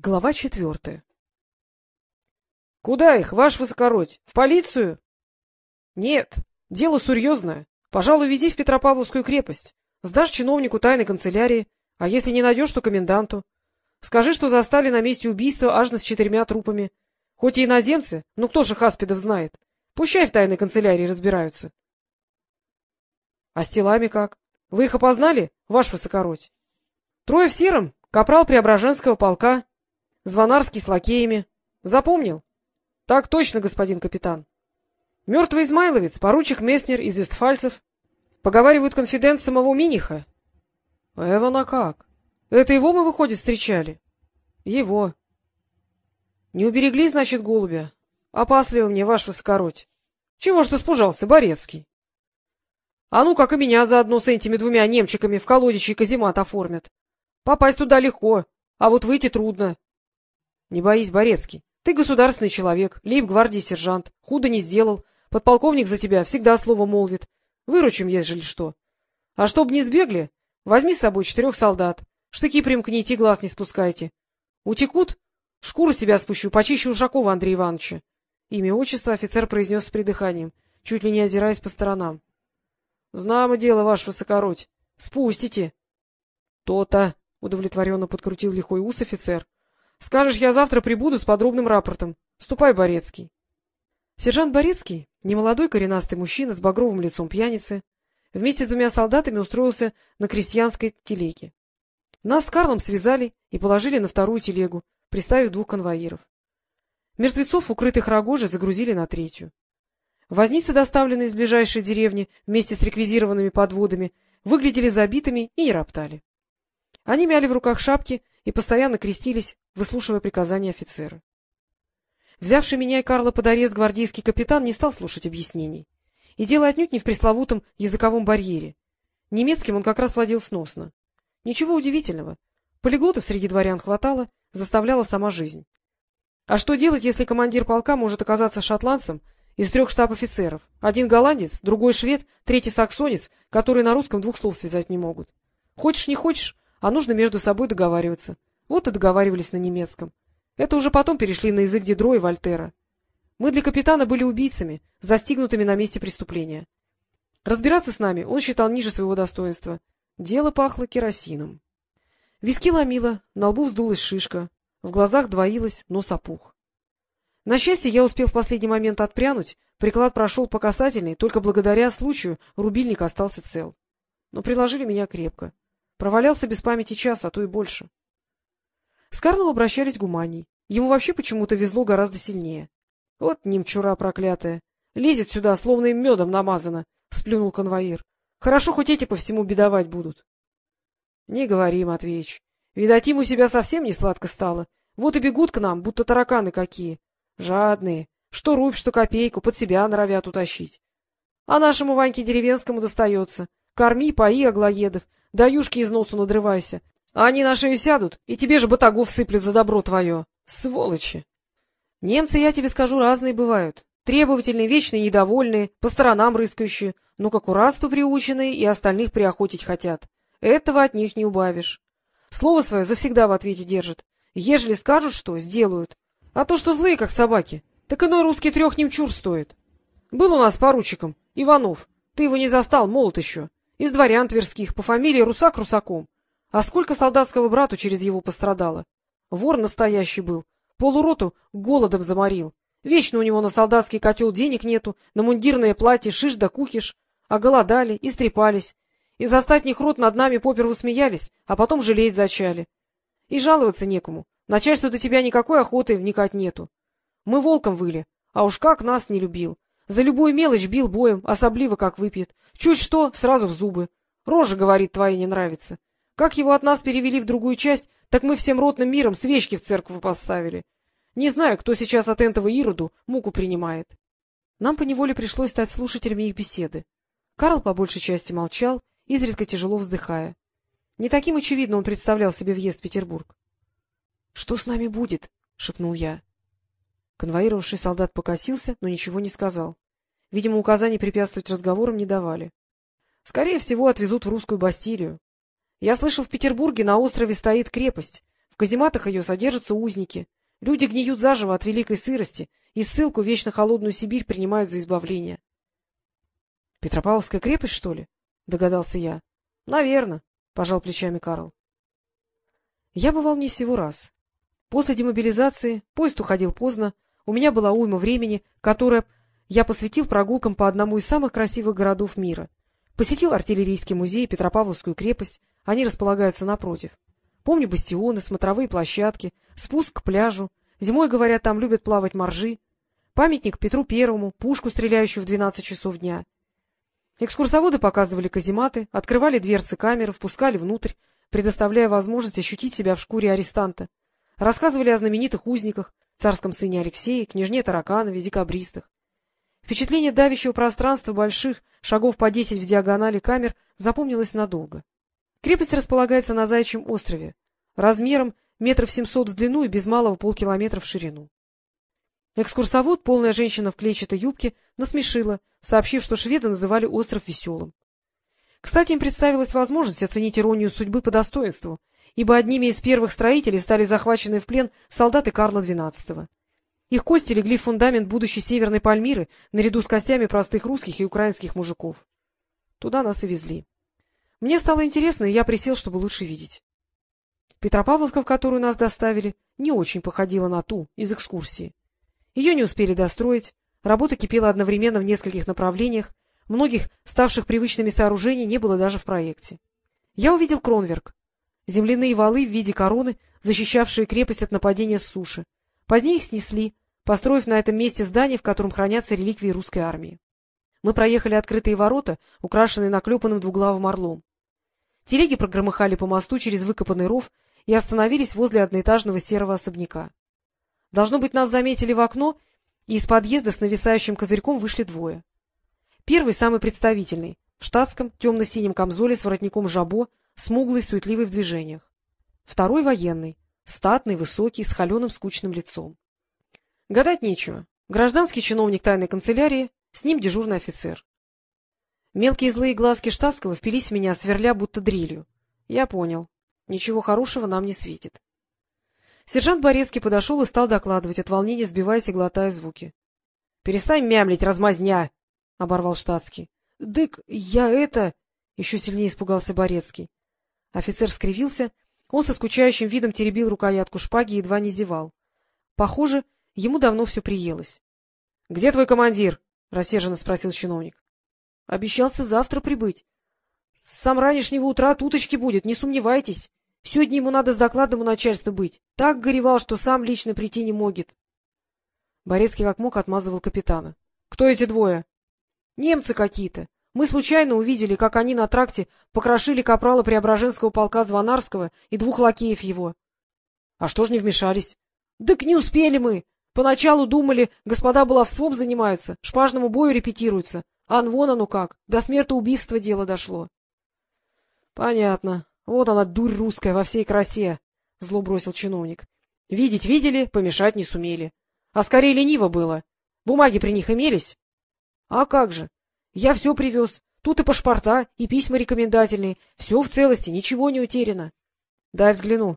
Глава четвертая. — Куда их, ваш высокородь? В полицию? — Нет, дело серьезное. Пожалуй, вези в Петропавловскую крепость. Сдашь чиновнику тайной канцелярии, а если не найдешь, то коменданту. Скажи, что застали на месте убийства аж с четырьмя трупами. Хоть и иноземцы, но кто же Хаспидов знает? Пущай в тайной канцелярии разбираются. — А с телами как? Вы их опознали, ваш высокородь? Трое в сером, капрал Преображенского полка, Звонарский с лакеями. Запомнил? — Так точно, господин капитан. Мертвый Измайловец, поручик Месснер из Вестфальцев. Поговаривают конфидент самого Миниха. — Эвана как? Это его мы, выходит, встречали? — Его. — Не уберегли, значит, голубя? Опасливо мне, ваш высокородь. Чего ж ты спужался, Борецкий? А ну, как и меня заодно с этими двумя немчиками в колодичий каземат оформят. Попасть туда легко, а вот выйти трудно. — Не боись, Борецкий. Ты государственный человек, лейб-гвардии сержант, худо не сделал. Подполковник за тебя всегда слово молвит. Выручим, ежели что. А чтоб не сбегли, возьми с собой четырех солдат. Штыки примкните, глаз не спускайте. Утекут? Шкуру себя спущу, почище Ушакова Андрея Ивановича. Имя отчество офицер произнес с придыханием, чуть ли не озираясь по сторонам. — Знамо дело, ваш высокородь. Спустите. То — То-то, — удовлетворенно подкрутил лихой ус офицер. Скажешь, я завтра прибуду с подробным рапортом. Ступай, Борецкий. Сержант Борецкий, немолодой коренастый мужчина с багровым лицом пьяницы, вместе с двумя солдатами устроился на крестьянской телеге. Нас с Карлом связали и положили на вторую телегу, приставив двух конвоиров. Мертвецов, укрытых рогожи, загрузили на третью. Возницы, доставленные из ближайшей деревни вместе с реквизированными подводами, выглядели забитыми и не роптали. Они мяли в руках шапки и постоянно крестились, выслушивая приказания офицера. Взявший меня и Карла под арест гвардейский капитан не стал слушать объяснений. И дело отнюдь не в пресловутом языковом барьере. Немецким он как раз владел сносно. Ничего удивительного. Полиглотов среди дворян хватало, заставляла сама жизнь. А что делать, если командир полка может оказаться шотландцем из трех штаб-офицеров? Один голландец, другой швед, третий саксонец, которые на русском двух слов связать не могут. Хочешь, не хочешь, а нужно между собой договариваться. Вот и договаривались на немецком. Это уже потом перешли на язык Дидро и Вольтера. Мы для капитана были убийцами, застигнутыми на месте преступления. Разбираться с нами он считал ниже своего достоинства. Дело пахло керосином. Виски ломило, на лбу вздулась шишка, в глазах двоилась, нос опух. На счастье, я успел в последний момент отпрянуть, приклад прошел по касательной, только благодаря случаю рубильник остался цел. Но приложили меня крепко. Провалялся без памяти час, а то и больше. С Карлом обращались гуманей. Ему вообще почему-то везло гораздо сильнее. — Вот немчура проклятая. Лезет сюда, словно им медом намазано, — сплюнул конвоир. — Хорошо, хоть эти по всему бедовать будут. — Не говори, Матвеич. Видать, им у себя совсем не сладко стало. Вот и бегут к нам, будто тараканы какие. Жадные. Что рубь, что копейку, под себя норовят утащить. А нашему Ваньке деревенскому достается. Корми, пои, аглоедов, даюшки из носу надрывайся. А они на шею сядут, и тебе же батагов сыплют за добро твое. Сволочи! Немцы, я тебе скажу, разные бывают. Требовательные, вечные, недовольные, по сторонам рыскающие, но к аккуратству приученные и остальных приохотить хотят. Этого от них не убавишь. Слово свое завсегда в ответе держат. Ежели скажут что, сделают. А то, что злые, как собаки, так иной русский трех немчур стоит. Был у нас поручиком, Иванов. Ты его не застал, молод еще. Из дворян тверских, по фамилии Русак Русаком. А сколько солдатского брату через его пострадало? Вор настоящий был. Полуроту голодом заморил. Вечно у него на солдатский котел денег нету, на мундирное платье шиш да кукиш. А голодали, истрепались. Из остатних рот над нами поперву смеялись, а потом жалеть зачали. И жаловаться некому. Начальству до тебя никакой охоты вникать нету. Мы волком выли, а уж как нас не любил. За любую мелочь бил боем, особливо как выпьет. Чуть что, сразу в зубы. Рожа, говорит, твоя не нравится. Как его от нас перевели в другую часть, так мы всем ротным миром свечки в церковь поставили. Не знаю, кто сейчас от этого Ироду муку принимает. Нам поневоле пришлось стать слушателями их беседы. Карл по большей части молчал, изредка тяжело вздыхая. Не таким очевидно он представлял себе въезд в Петербург. — Что с нами будет? — шепнул я. Конвоировавший солдат покосился, но ничего не сказал. Видимо, указаний препятствовать разговорам не давали. Скорее всего, отвезут в русскую Бастилию. Я слышал, в Петербурге на острове стоит крепость, казематах ее содержатся узники. Люди гниют заживо от великой сырости, и ссылку в вечно холодную Сибирь принимают за избавление. — Петропавловская крепость, что ли? — догадался я. — Наверно, — пожал плечами Карл. Я бывал не всего раз. После демобилизации поезд уходил поздно, у меня была уйма времени, которое я посвятил прогулкам по одному из самых красивых городов мира. Посетил артиллерийский музей, Петропавловскую крепость, они располагаются напротив. Помню бастионы, смотровые площадки, спуск к пляжу. Зимой, говорят, там любят плавать моржи. Памятник Петру Первому, пушку, стреляющую в 12 часов дня. Экскурсоводы показывали казематы, открывали дверцы камеры, впускали внутрь, предоставляя возможность ощутить себя в шкуре арестанта. Рассказывали о знаменитых узниках, царском сыне Алексее, княжне Тараканове, декабристах. Впечатление давящего пространства больших, шагов по десять в диагонали камер, запомнилось надолго. Крепость располагается на Заячьем острове, размером метров семьсот в длину и без малого полкилометра в ширину. Экскурсовод, полная женщина в клетчатой юбке, насмешила, сообщив, что шведы называли остров веселым. Кстати, им представилась возможность оценить иронию судьбы по достоинству, ибо одними из первых строителей стали захваченные в плен солдаты Карла XII. Их кости легли в фундамент будущей Северной Пальмиры наряду с костями простых русских и украинских мужиков. Туда нас и везли. Мне стало интересно, и я присел, чтобы лучше видеть. Петропавловка, в которую нас доставили, не очень походила на ту из экскурсии. Ее не успели достроить, работа кипела одновременно в нескольких направлениях, многих ставших привычными сооружений не было даже в проекте. Я увидел Кронверк, земляные валы в виде короны, защищавшие крепость от нападения с суши. Позднее их снесли, построив на этом месте здание, в котором хранятся реликвии русской армии. Мы проехали открытые ворота, украшенные наклепанным двуглавым орлом. Телеги прогромыхали по мосту через выкопанный ров и остановились возле одноэтажного серого особняка. Должно быть, нас заметили в окно, и из подъезда с нависающим козырьком вышли двое. Первый, самый представительный, в штатском темно-синем камзоле с воротником жабо, смуглый, суетливый в движениях. Второй военный, статный, высокий, с холеным скучным лицом. Гадать нечего. Гражданский чиновник тайной канцелярии, с ним дежурный офицер. Мелкие злые глазки штатского впились в меня, сверля будто дрелью. Я понял. Ничего хорошего нам не светит. Сержант Борецкий подошел и стал докладывать, от волнения сбиваясь и глотая звуки. — Перестань мямлить, размазня! — оборвал штатский. — Дык, я это... — еще сильнее испугался Борецкий. Офицер скривился, он со скучающим видом теребил рукоятку шпаги и едва не зевал. Похоже, ему давно все приелось. — Где твой командир? — рассерженно спросил чиновник. — Обещался завтра прибыть. — сам ранешнего утра туточки будет, не сомневайтесь. Сегодня ему надо с докладом у начальства быть. Так горевал, что сам лично прийти не может. Борецкий как мог отмазывал капитана. — Кто эти двое? — Немцы какие-то. Мы случайно увидели, как они на тракте покрошили капрала Преображенского полка Звонарского и двух лакеев его. — А что ж не вмешались? — Так не успели мы. Поначалу думали, господа баловством занимаются, шпажному бою репетируются. А вон оно как, до смертоубийства дело дошло. — Понятно. Вот она, дурь русская, во всей красе, — зло бросил чиновник. — Видеть видели, помешать не сумели. А скорее лениво было. Бумаги при них имелись? — А как же? Я все привез. Тут и паспорта, и письма рекомендательные. Все в целости, ничего не утеряно. — Дай взгляну.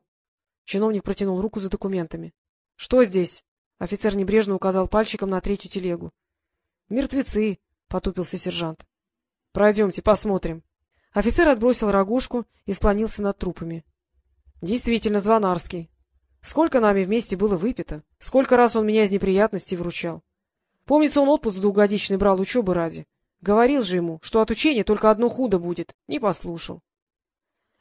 Чиновник протянул руку за документами. — Что здесь? Офицер небрежно указал пальчиком на третью телегу. — Мертвецы, — потупился сержант. — Пройдемте, посмотрим. Офицер отбросил рогожку и склонился над трупами. — Действительно, Звонарский. Сколько нами вместе было выпито, сколько раз он меня из неприятностей вручал. Помнится, он отпуск двухгодичный брал учебы ради. Говорил же ему, что от учения только одно худо будет. Не послушал.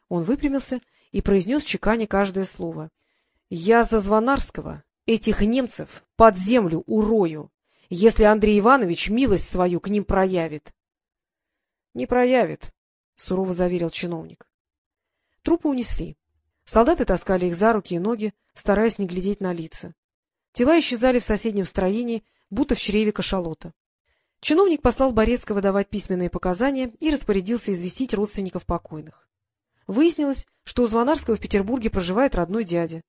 Он выпрямился и произнес чеканя каждое слово. — Я за Звонарского этих немцев под землю урою, если Андрей Иванович милость свою к ним проявит. — Не проявит, — сурово заверил чиновник. Трупы унесли. Солдаты таскали их за руки и ноги, стараясь не глядеть на лица. Тела исчезали в соседнем строении, будто в чреве кашалота. Чиновник послал Борецкого давать письменные показания и распорядился известить родственников покойных. Выяснилось, что у Звонарского в Петербурге проживает родной дядя.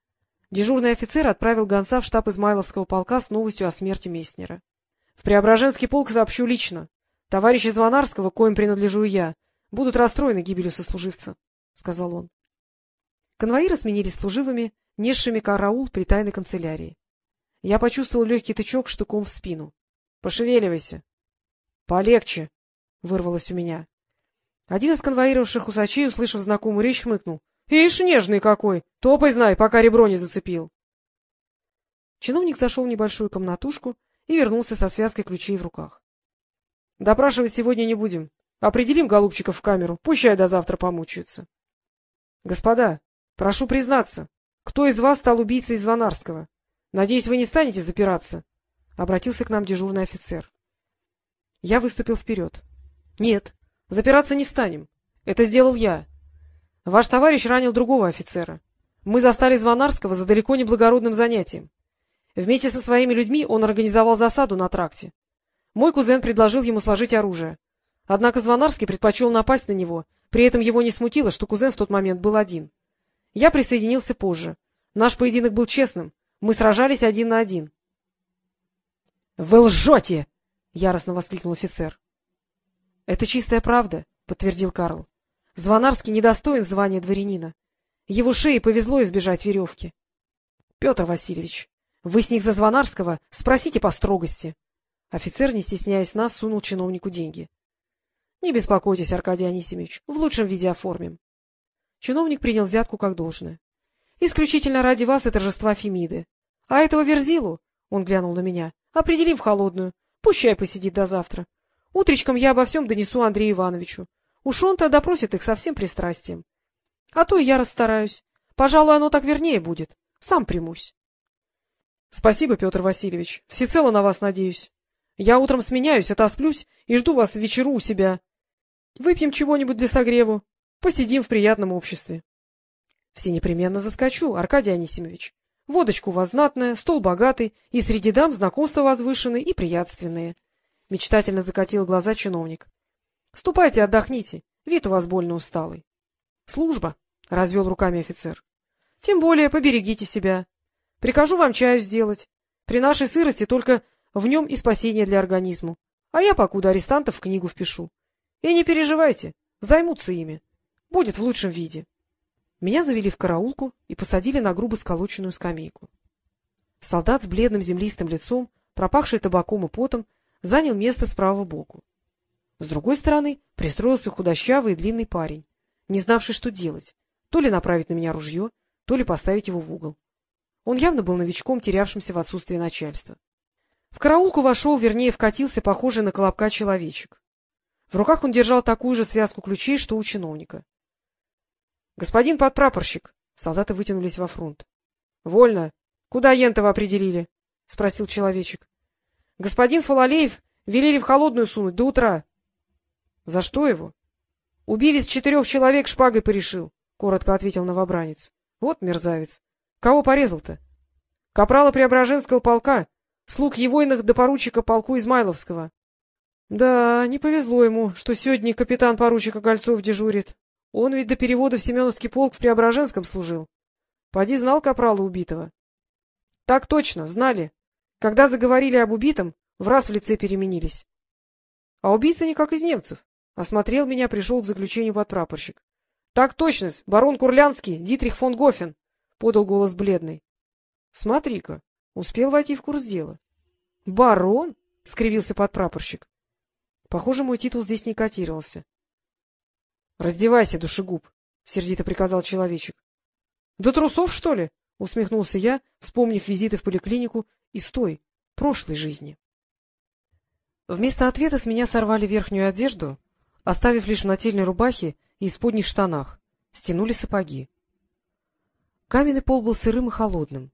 Дежурный офицер отправил гонца в штаб Измайловского полка с новостью о смерти Месснера. — В Преображенский полк сообщу лично. Товарищи Звонарского, коим принадлежу я, будут расстроены гибелью сослуживца, — сказал он. Конвоиры сменились служивыми, несшими караул при тайной канцелярии. Я почувствовал легкий тычок штыком в спину. — Пошевеливайся. — Полегче, — вырвалось у меня. Один из конвоировавших усачей, услышав знакомую речь, хмыкнул. — Ишь, нежный какой! Топай, знай, пока ребро не зацепил. Чиновник зашел в небольшую комнатушку и вернулся со связкой ключей в руках. — Допрашивать сегодня не будем. Определим голубчиков в камеру, пущай до завтра помучаются. — Господа, прошу признаться, кто из вас стал убийцей Звонарского? Надеюсь, вы не станете запираться? — обратился к нам дежурный офицер. Я выступил вперед. — Нет, запираться не станем. Это сделал я. Ваш товарищ ранил другого офицера. Мы застали Звонарского за далеко не благородным занятием. Вместе со своими людьми он организовал засаду на тракте. Мой кузен предложил ему сложить оружие. Однако Звонарский предпочел напасть на него, при этом его не смутило, что кузен в тот момент был один. Я присоединился позже. Наш поединок был честным. Мы сражались один на один. — Вы лжете! — яростно воскликнул офицер. — Это чистая правда, — подтвердил Карл. Звонарский недостоин звания дворянина. Его шее повезло избежать веревки. — Петр Васильевич, вы с них за Звонарского спросите по строгости. Офицер, не стесняясь нас, сунул чиновнику деньги. — Не беспокойтесь, Аркадий Анисимович, в лучшем виде оформим. Чиновник принял взятку как должное. — Исключительно ради вас и торжества Фемиды. А этого Верзилу, — он глянул на меня, — определим в холодную. Пущай посидит до завтра. Утречком я обо всем донесу Андрею Ивановичу. Уж он-то допросит их со всем пристрастием. А то я расстараюсь. Пожалуй, оно так вернее будет. Сам примусь. — Спасибо, Петр Васильевич. Всецело на вас надеюсь. Я утром сменяюсь, отосплюсь и жду вас вечеру у себя. Выпьем чего-нибудь для согреву, посидим в приятном обществе. — Все непременно заскочу, Аркадий Анисимович. Водочку у вас знатная, стол богатый, и среди дам знакомства возвышенные и приятственные. Мечтательно закатил глаза чиновник. — Ступайте, отдохните, вид у вас больно усталый. — Служба, — развел руками офицер. — Тем более поберегите себя. Прикажу вам чаю сделать. При нашей сырости только в нем и спасение для организма. А я покуда арестантов в книгу впишу. И не переживайте, займутся ими. Будет в лучшем виде. Меня завели в караулку и посадили на грубо сколоченную скамейку. Солдат с бледным землистым лицом, пропахший табаком и потом, занял место справа боку. С другой стороны пристроился худощавый и длинный парень, не знавший, что делать, то ли направить на меня ружье, то ли поставить его в угол. Он явно был новичком, терявшимся в отсутствии начальства. В караулку вошел, вернее, вкатился похожий на колобка человечек. В руках он держал такую же связку ключей, что у чиновника. — Господин подпрапорщик! — солдаты вытянулись во фронт. — Вольно. Куда Ентова определили? — спросил человечек. — Господин Фалалеев велели в холодную сунуть до утра. — За что его? — Убивец четырех человек шпагой порешил, — коротко ответил новобранец. — Вот мерзавец. Кого порезал-то? — Капрала Преображенского полка, слуг Евойных до поручика полку Измайловского. Да, не повезло ему, что сегодня капитан-поручик Огольцов дежурит. Он ведь до перевода в Семеновский полк в Преображенском служил. Поди знал капрала убитого. — Так точно, знали. Когда заговорили об убитом, в раз в лице переменились. А убийца никак из немцев. Осмотрел меня, пришел к заключению подпрапорщик. — Так точно, барон Курлянский, Дитрих фон Гофен, — подал голос бледный. — Смотри-ка, успел войти в курс дела. — Барон? — скривился подпрапорщик. Похоже, мой титул здесь не котировался. — Раздевайся, душегуб, — сердито приказал человечек. — Да трусов, что ли? — усмехнулся я, вспомнив визиты в поликлинику из той, прошлой жизни. Вместо ответа с меня сорвали верхнюю одежду, оставив лишь в нательной рубахе и исподних штанах, стянули сапоги. Каменный пол был сырым и холодным.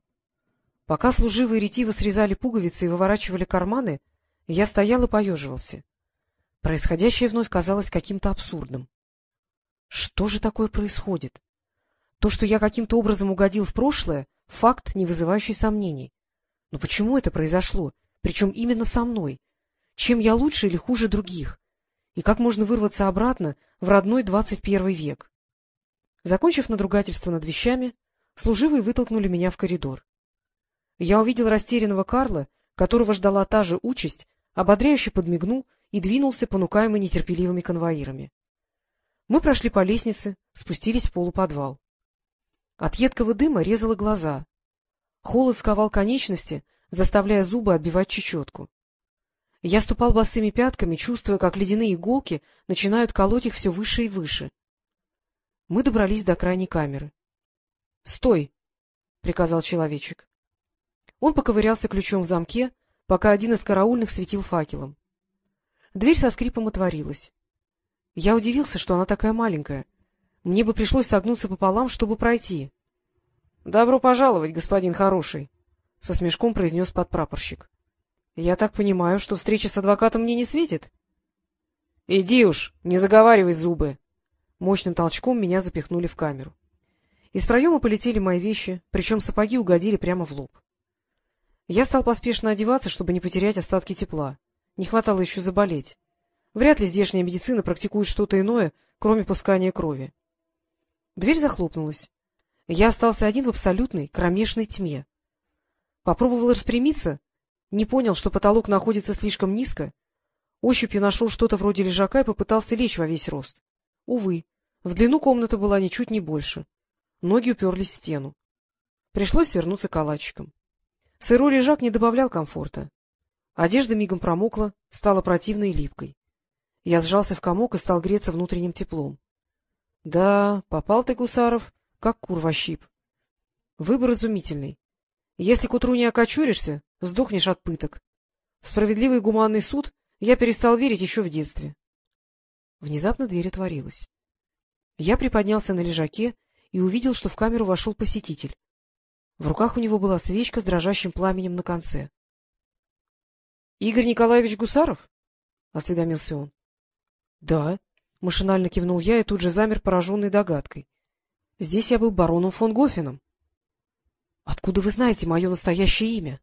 Пока служивые ретиво срезали пуговицы и выворачивали карманы, я стоял и поеживался. Происходящее вновь казалось каким-то абсурдным. Что же такое происходит? То, что я каким-то образом угодил в прошлое, факт, не вызывающий сомнений. Но почему это произошло? Причем именно со мной? Чем я лучше или хуже других? И как можно вырваться обратно в родной двадцать первый век? Закончив надругательство над вещами, служивые вытолкнули меня в коридор. Я увидел растерянного Карла, которого ждала та же участь, ободряюще подмигнул и двинулся, понукаемый нетерпеливыми конвоирами. Мы прошли по лестнице, спустились в полуподвал. От едкого дыма резало глаза. Холод сковал конечности, заставляя зубы отбивать чечетку. Я ступал босыми пятками, чувствуя, как ледяные иголки начинают колоть их все выше и выше. Мы добрались до крайней камеры. — Стой! — приказал человечек. Он поковырялся ключом в замке, пока один из караульных светил факелом. Дверь со скрипом отворилась. Я удивился, что она такая маленькая. Мне бы пришлось согнуться пополам, чтобы пройти. — Добро пожаловать, господин хороший! — со смешком произнес подпрапорщик. — Я так понимаю, что встреча с адвокатом мне не светит? — Иди уж, не заговаривай зубы! Мощным толчком меня запихнули в камеру. Из проема полетели мои вещи, причем сапоги угодили прямо в лоб. Я стал поспешно одеваться, чтобы не потерять остатки тепла. Не хватало еще заболеть. Вряд ли здешняя медицина практикует что-то иное, кроме пускания крови. Дверь захлопнулась. Я остался один в абсолютной, кромешной тьме. Попробовал распрямиться, не понял, что потолок находится слишком низко, ощупью нашел что-то вроде лежака и попытался лечь во весь рост. Увы, в длину комната была ничуть не больше. Ноги уперлись в стену. Пришлось свернуться калачиком. Сырой лежак не добавлял комфорта. Одежда мигом промокла, стала противной и липкой. Я сжался в комок и стал греться внутренним теплом. Да, попал ты, Гусаров, как кур во. Выбор изумительный. Если к утру не окочуришься, сдохнешь от пыток. В справедливый гуманный суд я перестал верить еще в детстве. Внезапно дверь отворилась. Я приподнялся на лежаке и увидел, что в камеру вошел посетитель. В руках у него была свечка с дрожащим пламенем на конце. — Игорь Николаевич Гусаров? — осведомился он. — Да, — машинально кивнул я и тут же замер, пораженный догадкой. Здесь я был бароном фон Гофеном. — Откуда вы знаете мое настоящее имя?